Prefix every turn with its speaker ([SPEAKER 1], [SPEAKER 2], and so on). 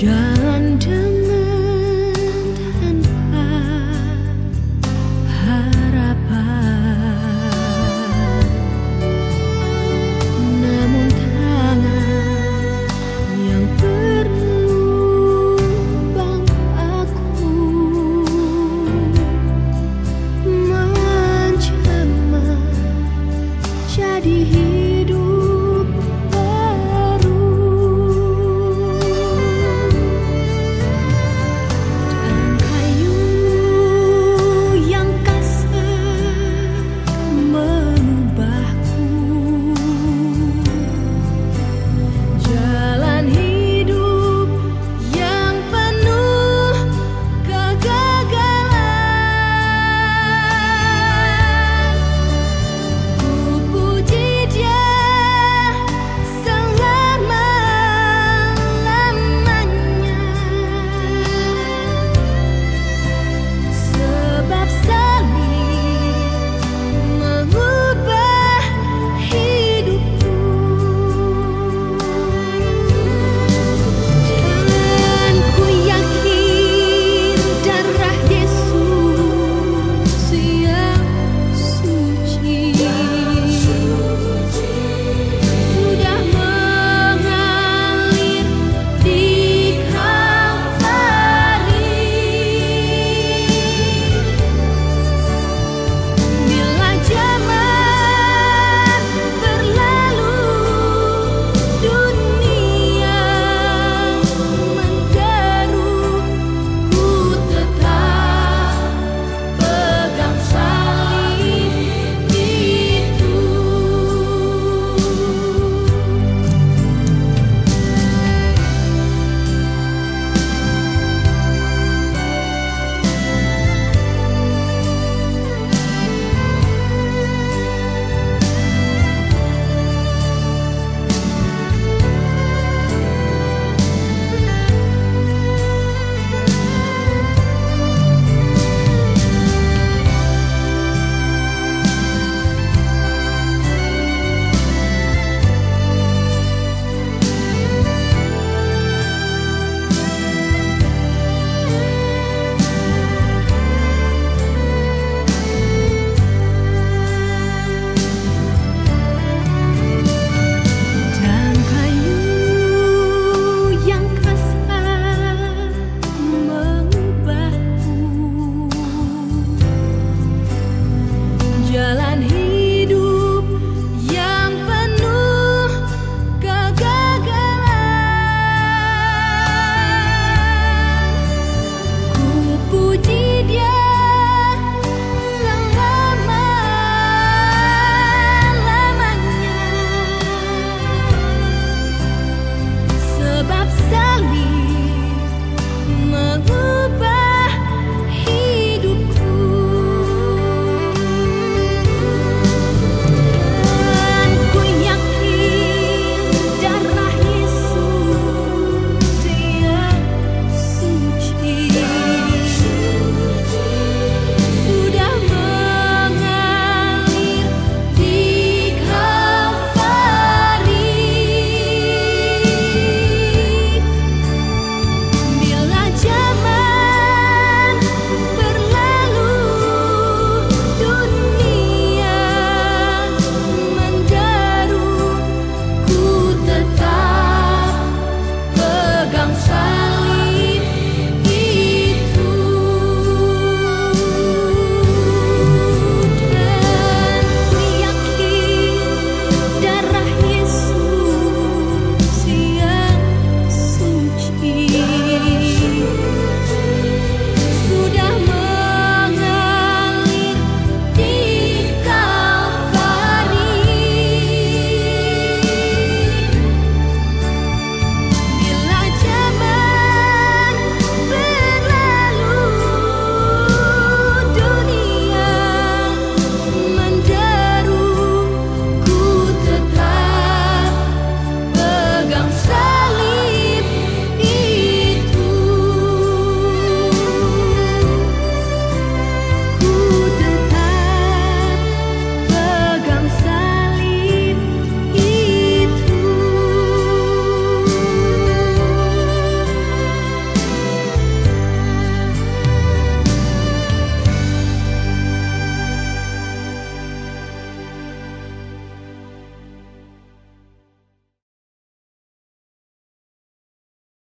[SPEAKER 1] Chanting